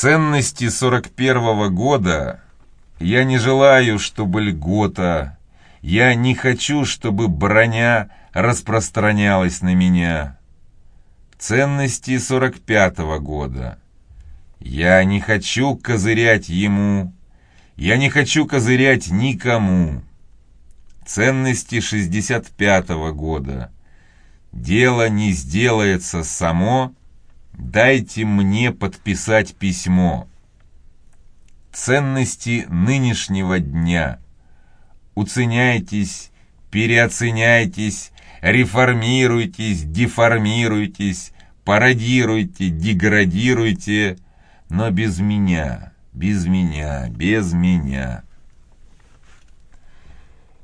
Ценности сорок первого года. Я не желаю, чтобы льгота, я не хочу, чтобы броня распространялась на меня. Ценности сорок пятого года. Я не хочу козырять ему, я не хочу козырять никому. Ценности шестьдесят пятого года. Дело не сделается само, Дайте мне подписать письмо. Ценности нынешнего дня. Уценяйтесь, переоценяйтесь, реформируйтесь, деформируйтесь, пародируйте, деградируйте, но без меня, без меня, без меня.